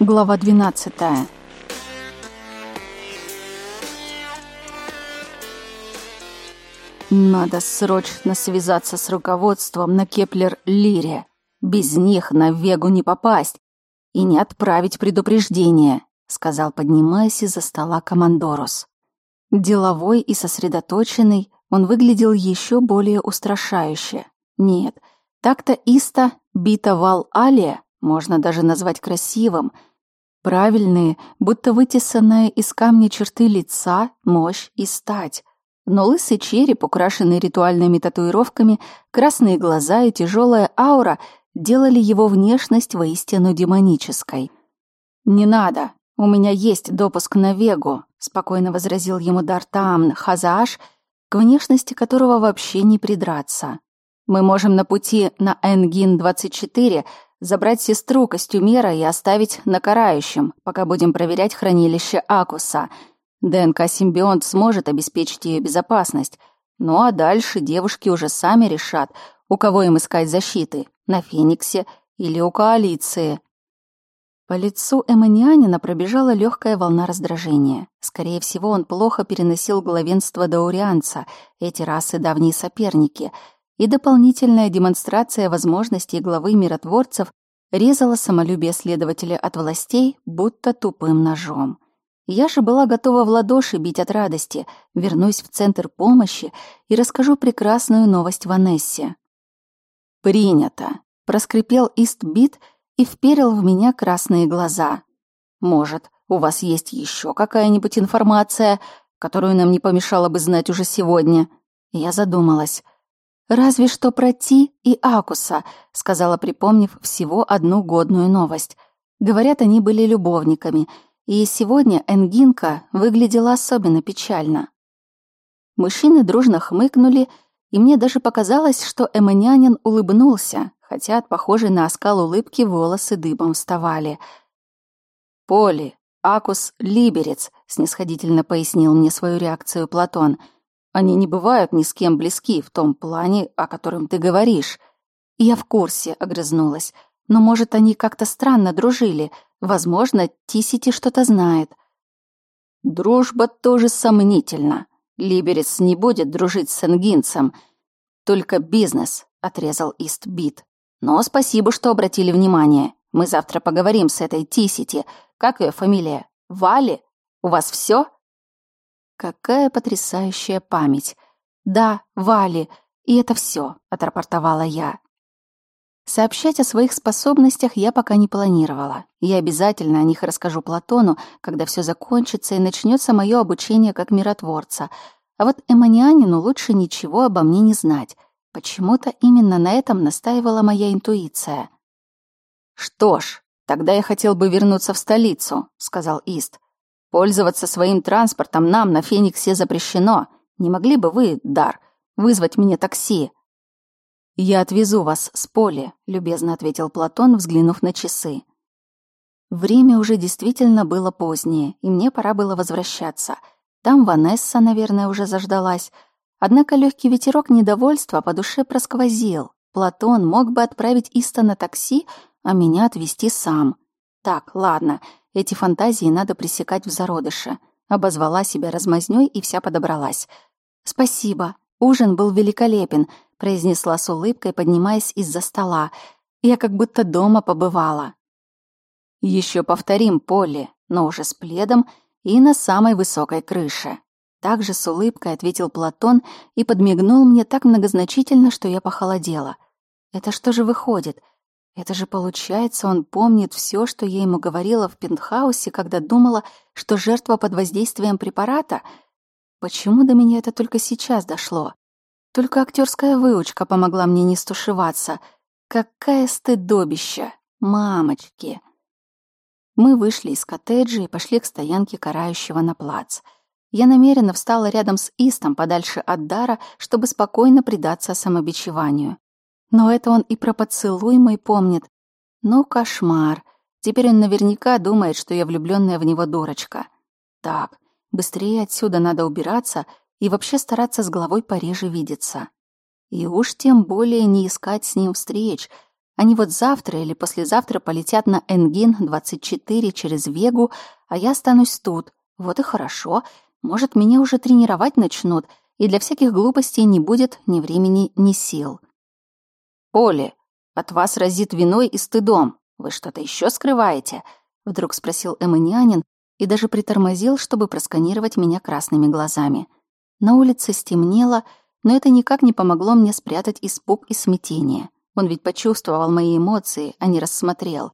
Глава 12. Надо срочно связаться с руководством на Кеплер-Лире. Без них на Вегу не попасть и не отправить предупреждение, сказал, поднимаясь из-за стола командорус. Деловой и сосредоточенный, он выглядел еще более устрашающе. Нет, так-то Иста бита вал Алия можно даже назвать красивым. Правильные, будто вытесанная из камня черты лица, мощь и стать. Но лысый череп, украшенный ритуальными татуировками, красные глаза и тяжелая аура делали его внешность воистину демонической. «Не надо, у меня есть допуск на Вегу», — спокойно возразил ему Дартаамн Хазааш, к внешности которого вообще не придраться. «Мы можем на пути на Энгин-24 забрать сестру костюмера и оставить на карающем, пока будем проверять хранилище Акуса. ДНК-симбионт сможет обеспечить ее безопасность. Ну а дальше девушки уже сами решат, у кого им искать защиты, на Фениксе или у коалиции. По лицу Эмманианина пробежала легкая волна раздражения. Скорее всего, он плохо переносил главенство Даурианца, эти расы давние соперники — и дополнительная демонстрация возможностей главы миротворцев резала самолюбие следователя от властей, будто тупым ножом. Я же была готова в ладоши бить от радости, вернусь в центр помощи и расскажу прекрасную новость Ванессе. «Принято», — проскрипел Истбит и вперил в меня красные глаза. «Может, у вас есть еще какая-нибудь информация, которую нам не помешало бы знать уже сегодня?» Я задумалась. «Разве что про Ти и Акуса», — сказала, припомнив всего одну годную новость. Говорят, они были любовниками, и сегодня Энгинка выглядела особенно печально. Мужчины дружно хмыкнули, и мне даже показалось, что Эмонянин улыбнулся, хотя от похожей на оскал улыбки волосы дыбом вставали. «Поли, Акус Либерец», — снисходительно пояснил мне свою реакцию Платон — они не бывают ни с кем близки в том плане, о котором ты говоришь. Я в курсе, огрызнулась. Но, может, они как-то странно дружили. Возможно, Тисити что-то знает. Дружба тоже сомнительна. Либерец не будет дружить с энгинцем. Только бизнес, отрезал Истбит. Но спасибо, что обратили внимание. Мы завтра поговорим с этой Тисити. Как ее фамилия? Вали? У вас все? Какая потрясающая память. Да, Вали, и это все, отрапортовала я. Сообщать о своих способностях я пока не планировала. Я обязательно о них расскажу Платону, когда все закончится и начнется мое обучение как миротворца. А вот Эманианину лучше ничего обо мне не знать. Почему-то именно на этом настаивала моя интуиция. «Что ж, тогда я хотел бы вернуться в столицу», — сказал Ист. Пользоваться своим транспортом нам на Фениксе запрещено. Не могли бы вы, Дар, вызвать мне такси?» «Я отвезу вас с поля», — любезно ответил Платон, взглянув на часы. Время уже действительно было позднее, и мне пора было возвращаться. Там Ванесса, наверное, уже заждалась. Однако легкий ветерок недовольства по душе просквозил. Платон мог бы отправить Иста на такси, а меня отвезти сам. Так, ладно, эти фантазии надо пресекать в зародыше. Обозвала себя размазнёй и вся подобралась. «Спасибо. Ужин был великолепен», — произнесла с улыбкой, поднимаясь из-за стола. «Я как будто дома побывала». Еще повторим, Полли, но уже с пледом и на самой высокой крыше». Также с улыбкой ответил Платон и подмигнул мне так многозначительно, что я похолодела. «Это что же выходит?» Это же получается, он помнит все, что я ему говорила в пентхаусе, когда думала, что жертва под воздействием препарата. Почему до меня это только сейчас дошло? Только актерская выучка помогла мне не стушеваться. Какая стыдобища! Мамочки! Мы вышли из коттеджа и пошли к стоянке карающего на плац. Я намеренно встала рядом с Истом, подальше от Дара, чтобы спокойно предаться самобичеванию. Но это он и про поцелуй мой помнит. Ну, кошмар. Теперь он наверняка думает, что я влюбленная в него дурочка. Так, быстрее отсюда надо убираться и вообще стараться с головой пореже видеться. И уж тем более не искать с ним встреч. Они вот завтра или послезавтра полетят на Энгин-24 через Вегу, а я останусь тут. Вот и хорошо. Может, меня уже тренировать начнут, и для всяких глупостей не будет ни времени, ни сил. «Поле, от вас разит виной и стыдом. Вы что-то еще скрываете?» Вдруг спросил эмонянин и даже притормозил, чтобы просканировать меня красными глазами. На улице стемнело, но это никак не помогло мне спрятать испуг и смятение. Он ведь почувствовал мои эмоции, а не рассмотрел.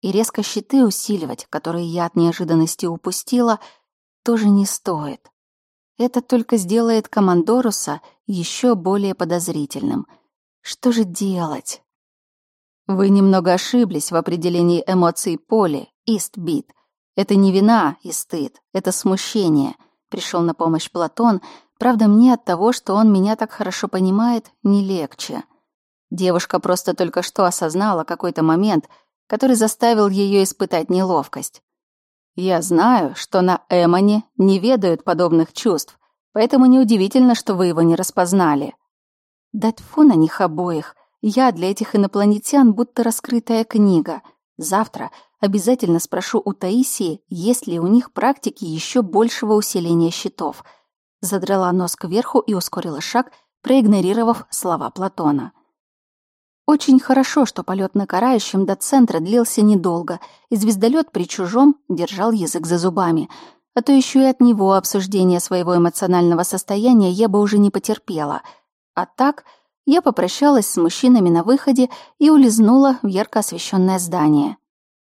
И резко щиты усиливать, которые я от неожиданности упустила, тоже не стоит. Это только сделает командоруса еще более подозрительным. Что же делать? Вы немного ошиблись в определении эмоций Поли, Истбит. Это не вина и стыд, это смущение. Пришел на помощь Платон, правда, мне от того, что он меня так хорошо понимает, не легче. Девушка просто только что осознала какой-то момент, который заставил ее испытать неловкость. Я знаю, что на Эмоне не ведают подобных чувств, поэтому неудивительно, что вы его не распознали. Да тьфу на них обоих. Я для этих инопланетян будто раскрытая книга. Завтра обязательно спрошу у Таисии, есть ли у них практики еще большего усиления щитов. Задрала нос кверху и ускорила шаг, проигнорировав слова Платона. Очень хорошо, что полет на карающем до центра длился недолго, и звездолет при чужом держал язык за зубами. А то еще и от него обсуждение своего эмоционального состояния я бы уже не потерпела. А так я попрощалась с мужчинами на выходе и улизнула в ярко освещенное здание.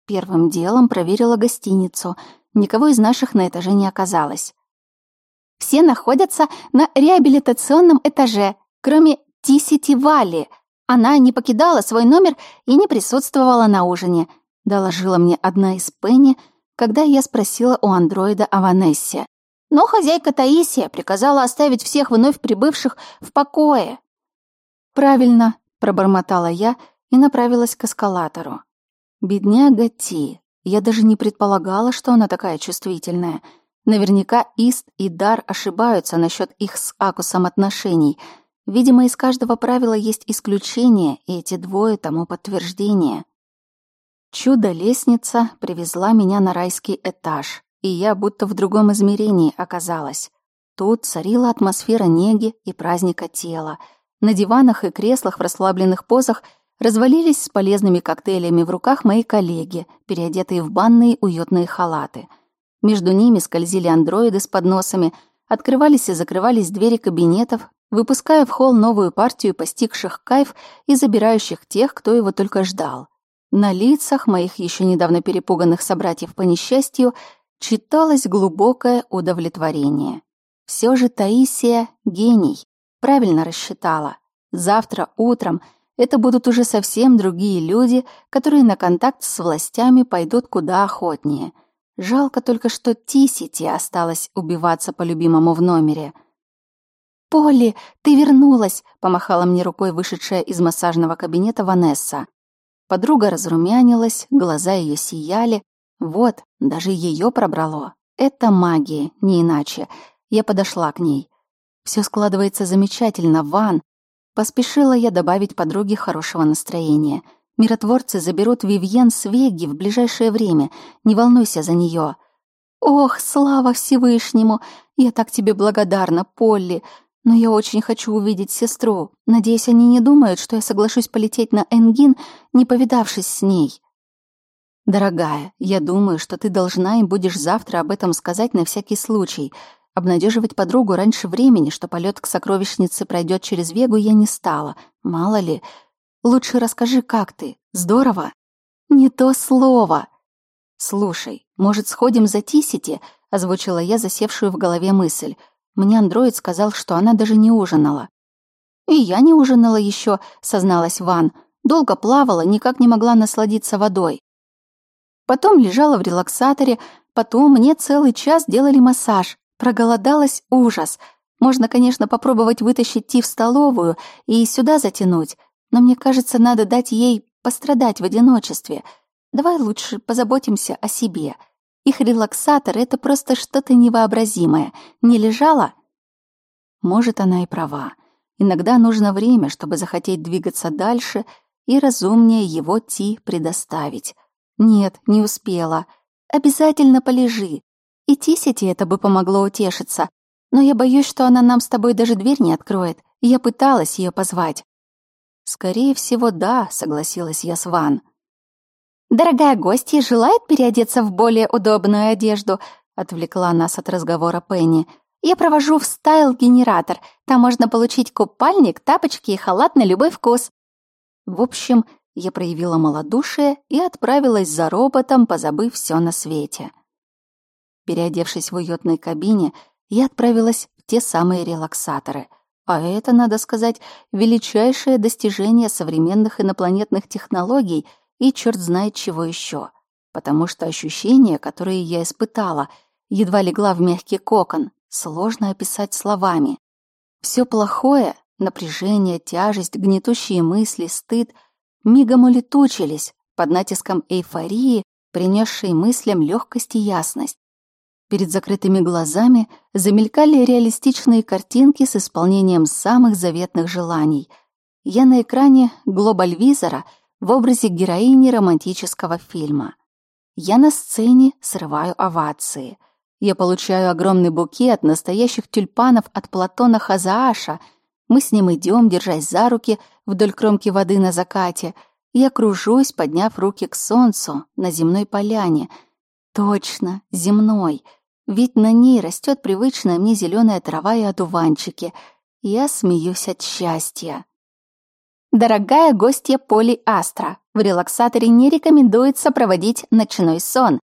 Первым делом проверила гостиницу. Никого из наших на этаже не оказалось. Все находятся на реабилитационном этаже, кроме Тисити Валли — она не покидала свой номер и не присутствовала на ужине, доложила мне одна из Пенни, когда я спросила у андроида о Ванессе. Но хозяйка Таисия приказала оставить всех вновь прибывших в покое. «Правильно», — пробормотала я и направилась к эскалатору. «Бедняга Ти. Я даже не предполагала, что она такая чувствительная. Наверняка Ист и Дар ошибаются насчет их с Акусом отношений — Видимо, из каждого правила есть исключение, и эти двое тому подтверждение. Чудо-лестница привезла меня на райский этаж, и я будто в другом измерении оказалась. Тут царила атмосфера неги и праздника тела. На диванах и креслах в расслабленных позах развалились с полезными коктейлями в руках мои коллеги, переодетые в банные уютные халаты. Между ними скользили андроиды с подносами, открывались и закрывались двери кабинетов, выпуская в холл новую партию постигших кайф и забирающих тех, кто его только ждал. На лицах моих еще недавно перепуганных собратьев по несчастью читалось глубокое удовлетворение. Все же Таисия — гений, правильно рассчитала. Завтра утром это будут уже совсем другие люди, которые на контакт с властями пойдут куда охотнее. Жалко только, что Тисити осталось убиваться по любимому в номере — «Полли, ты вернулась!» — помахала мне рукой вышедшая из массажного кабинета Ванесса. Подруга разрумянилась, глаза ее сияли. Вот, даже ее пробрало. Это магия, не иначе. Я подошла к ней. Все складывается замечательно, Ван. Поспешила я добавить подруге хорошего настроения. Миротворцы заберут Вивьен с Веги в ближайшее время. Не волнуйся за нее. Ох, слава Всевышнему! Я так тебе благодарна, Полли. Но я очень хочу увидеть сестру. Надеюсь, они не думают, что я соглашусь полететь на Энгин, не повидавшись с ней. Дорогая, я думаю, что ты должна им будешь завтра об этом сказать на всякий случай. Обнадеживать подругу раньше времени, что полет к сокровищнице пройдет через Вегу, я не стала. Мало ли. Лучше расскажи, как ты. Здорово? Не то слово. Слушай, может, сходим за Тисити? озвучила я засевшую в голове мысль. Мне андроид сказал, что она даже не ужинала. «И я не ужинала еще», — созналась Ван. «Долго плавала, никак не могла насладиться водой. Потом лежала в релаксаторе, потом мне целый час делали массаж. Проголодалась ужас. Можно, конечно, попробовать вытащить Ти в столовую и сюда затянуть, но мне кажется, надо дать ей пострадать в одиночестве. Давай лучше позаботимся о себе». Их релаксатор — это просто что-то невообразимое. Не лежала? Может, она и права. Иногда нужно время, чтобы захотеть двигаться дальше и разумнее его Ти предоставить. Нет, не успела. Обязательно полежи. И Тисити это бы помогло утешиться. Но я боюсь, что она нам с тобой даже дверь не откроет. Я пыталась ее позвать. Скорее всего, да, согласилась я с Ван. Дорогая гостья желает переодеться в более удобную одежду, отвлекла нас от разговора Пенни. Я провожу в стайл-генератор. Там можно получить купальник, тапочки и халат на любой вкус. В общем, я проявила малодушие и отправилась за роботом, позабыв все на свете. Переодевшись в уютной кабине, я отправилась в те самые релаксаторы. А это, надо сказать, величайшее достижение современных инопланетных технологий и черт знает чего еще. Потому что ощущения, которые я испытала, едва легла в мягкий кокон, сложно описать словами. Все плохое, напряжение, тяжесть, гнетущие мысли, стыд мигом улетучились под натиском эйфории, принесшей мыслям легкость и ясность. Перед закрытыми глазами замелькали реалистичные картинки с исполнением самых заветных желаний. Я на экране глобальвизора в образе героини романтического фильма. Я на сцене срываю овации — я получаю огромный букет настоящих тюльпанов от Платона Хазааша. Мы с ним идем, держась за руки вдоль кромки воды на закате. Я кружусь, подняв руки к солнцу на земной поляне. Точно, земной. Ведь на ней растет привычная мне зеленая трава и одуванчики. Я смеюсь от счастья. Дорогая гостья Поли Астра, в релаксаторе не рекомендуется проводить ночной сон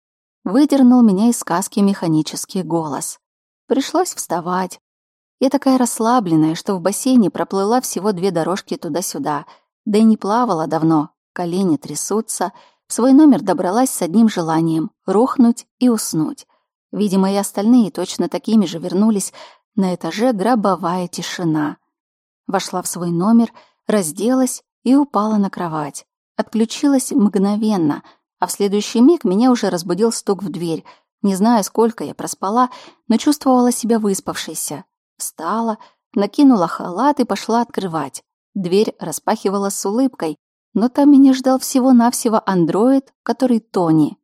выдернул меня из сказки механический голос. Пришлось вставать. Я такая расслабленная, что в бассейне проплыла всего две дорожки туда-сюда, да и не плавала давно, колени трясутся. В свой номер добралась с одним желанием — рухнуть и уснуть. Видимо, и остальные точно такими же вернулись. На этаже гробовая тишина. Вошла в свой номер, разделась и упала на кровать. Отключилась мгновенно — а в следующий миг меня уже разбудил стук в дверь. Не знаю, сколько я проспала, но чувствовала себя выспавшейся. Встала, накинула халат и пошла открывать. Дверь распахивала с улыбкой, но там меня ждал всего-навсего андроид, который Тони.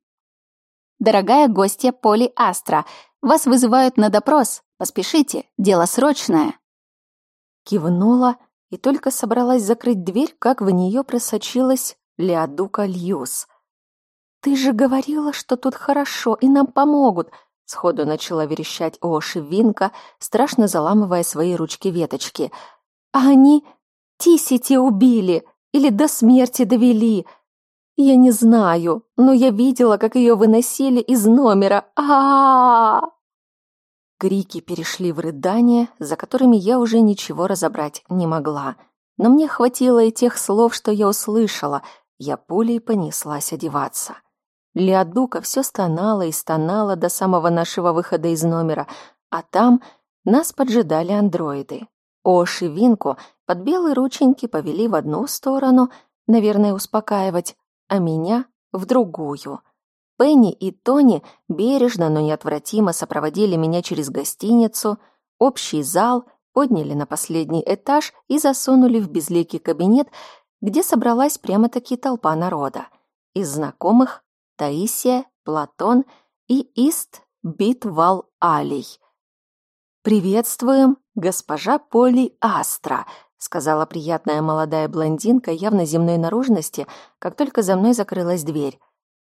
«Дорогая гостья Поли Астра, вас вызывают на допрос. Поспешите, дело срочное». Кивнула и только собралась закрыть дверь, как в нее просочилась Леодука Льюс — «Ты же говорила, что тут хорошо и нам помогут!» Сходу начала верещать Оши Винка, страшно заламывая свои ручки-веточки. «А они Тисити убили или до смерти довели!» «Я не знаю, но я видела, как ее выносили из номера. а а, -а, Крики перешли в рыдания, за которыми я уже ничего разобрать не могла. Но мне хватило и тех слов, что я услышала. Я пулей понеслась одеваться. Леодука все стонала и стонала до самого нашего выхода из номера, а там нас поджидали андроиды. Ош и Винку под белые рученьки повели в одну сторону, наверное, успокаивать, а меня — в другую. Пенни и Тони бережно, но неотвратимо сопроводили меня через гостиницу, общий зал, подняли на последний этаж и засунули в безликий кабинет, где собралась прямо-таки толпа народа. Из знакомых Таисия, Платон и Ист Битвал Алий. «Приветствуем, госпожа Поли Астра», — сказала приятная молодая блондинка явно земной наружности, как только за мной закрылась дверь.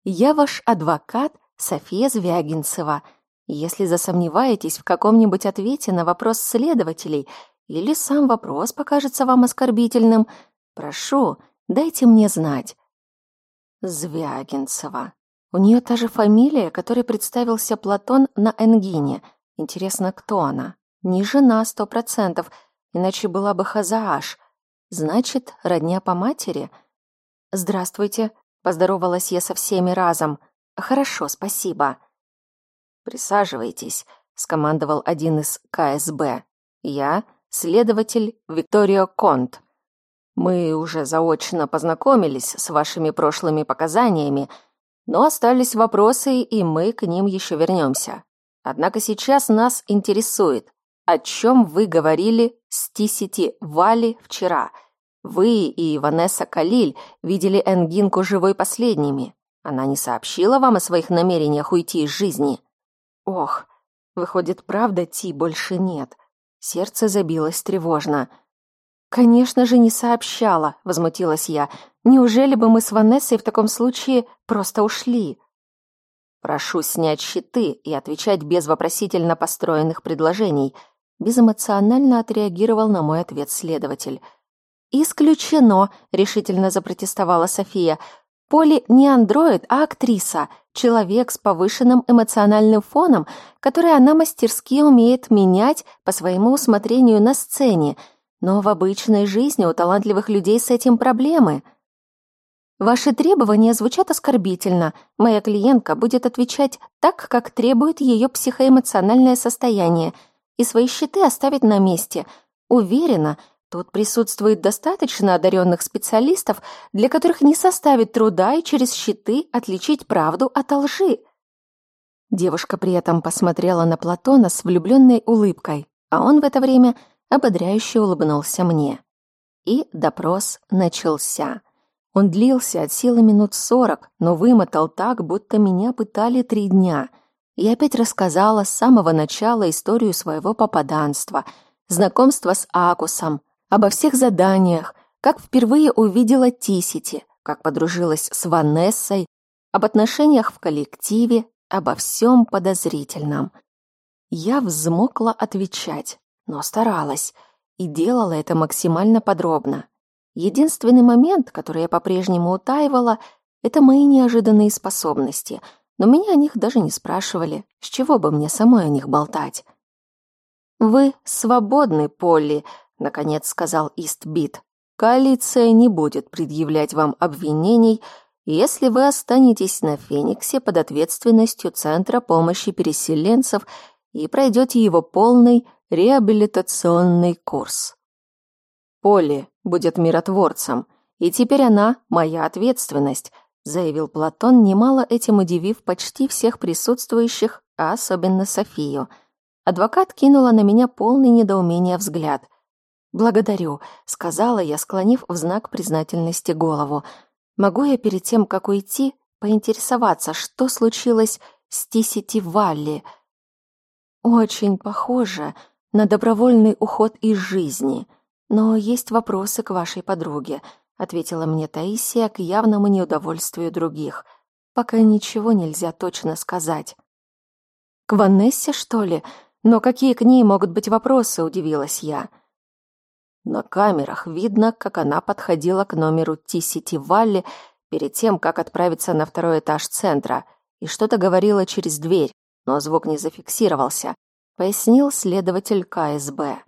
«Я ваш адвокат София Звягинцева. Если засомневаетесь в каком-нибудь ответе на вопрос следователей или сам вопрос покажется вам оскорбительным, прошу, дайте мне знать». Звягинцева. У нее та же фамилия, которой представился Платон на Энгине. Интересно, кто она? Не жена, сто процентов, иначе была бы Хазааш. Значит, родня по матери? «Здравствуйте», — поздоровалась я со всеми разом. «Хорошо, спасибо». «Присаживайтесь», — скомандовал один из КСБ. «Я — следователь Викторио Конт. Мы уже заочно познакомились с вашими прошлыми показаниями, — но остались вопросы, и мы к ним еще вернемся. Однако сейчас нас интересует, о чем вы говорили с Тисити Вали вчера. Вы и Ванесса Калиль видели Энгинку живой последними. Она не сообщила вам о своих намерениях уйти из жизни? Ох, выходит, правда, Ти больше нет. Сердце забилось тревожно. «Конечно же не сообщала», — возмутилась я. «Неужели бы мы с Ванессой в таком случае просто ушли?» «Прошу снять щиты и отвечать без вопросительно построенных предложений», — безэмоционально отреагировал на мой ответ следователь. «Исключено», — решительно запротестовала София. «Поли не андроид, а актриса, человек с повышенным эмоциональным фоном, который она мастерски умеет менять по своему усмотрению на сцене, но в обычной жизни у талантливых людей с этим проблемы». Ваши требования звучат оскорбительно. Моя клиентка будет отвечать так, как требует ее психоэмоциональное состояние, и свои щиты оставить на месте. Уверена, тут присутствует достаточно одаренных специалистов, для которых не составит труда и через щиты отличить правду от лжи. Девушка при этом посмотрела на Платона с влюбленной улыбкой, а он в это время ободряюще улыбнулся мне. И допрос начался. Он длился от силы минут сорок, но вымотал так, будто меня пытали три дня. Я опять рассказала с самого начала историю своего попаданства, знакомства с Акусом, обо всех заданиях, как впервые увидела Тисити, как подружилась с Ванессой, об отношениях в коллективе, обо всем подозрительном. Я взмокла отвечать, но старалась и делала это максимально подробно. Единственный момент, который я по-прежнему утаивала, это мои неожиданные способности, но меня о них даже не спрашивали, с чего бы мне самой о них болтать. «Вы свободны, Полли», — наконец сказал Истбит. «Коалиция не будет предъявлять вам обвинений, если вы останетесь на Фениксе под ответственностью Центра помощи переселенцев и пройдете его полный реабилитационный курс. Полли будет миротворцем, и теперь она моя ответственность, заявил Платон, немало этим удивив почти всех присутствующих, а особенно Софию. Адвокат кинула на меня полный недоумения взгляд. «Благодарю», — сказала я, склонив в знак признательности голову. «Могу я перед тем, как уйти, поинтересоваться, что случилось с Тисити Валли?» «Очень похоже на добровольный уход из жизни», «Но есть вопросы к вашей подруге», — ответила мне Таисия к явному неудовольствию других. «Пока ничего нельзя точно сказать». «К Ванессе, что ли? Но какие к ней могут быть вопросы?» — удивилась я. На камерах видно, как она подходила к номеру Ти-Сити Валли перед тем, как отправиться на второй этаж центра, и что-то говорила через дверь, но звук не зафиксировался, пояснил следователь КСБ.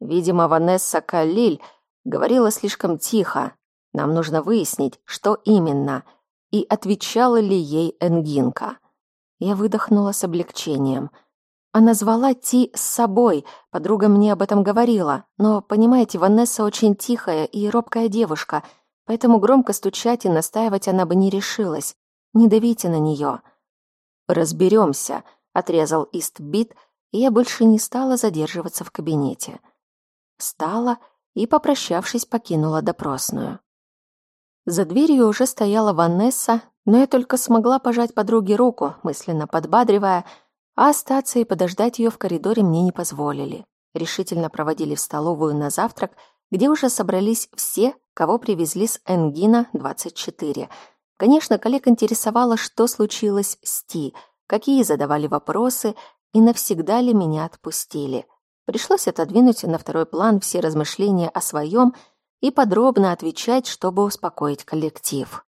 Видимо, Ванесса Калиль говорила слишком тихо. Нам нужно выяснить, что именно, и отвечала ли ей Энгинка. Я выдохнула с облегчением. Она звала Ти с собой, подруга мне об этом говорила, но, понимаете, Ванесса очень тихая и робкая девушка, поэтому громко стучать и настаивать она бы не решилась. Не давите на нее. «Разберемся», — отрезал Истбит, и я больше не стала задерживаться в кабинете встала и, попрощавшись, покинула допросную. За дверью уже стояла Ванесса, но я только смогла пожать подруге руку, мысленно подбадривая, а остаться и подождать ее в коридоре мне не позволили. Решительно проводили в столовую на завтрак, где уже собрались все, кого привезли с Энгина-24. Конечно, коллег интересовало, что случилось с Ти, какие задавали вопросы и навсегда ли меня отпустили. Пришлось отодвинуть на второй план все размышления о своем и подробно отвечать, чтобы успокоить коллектив.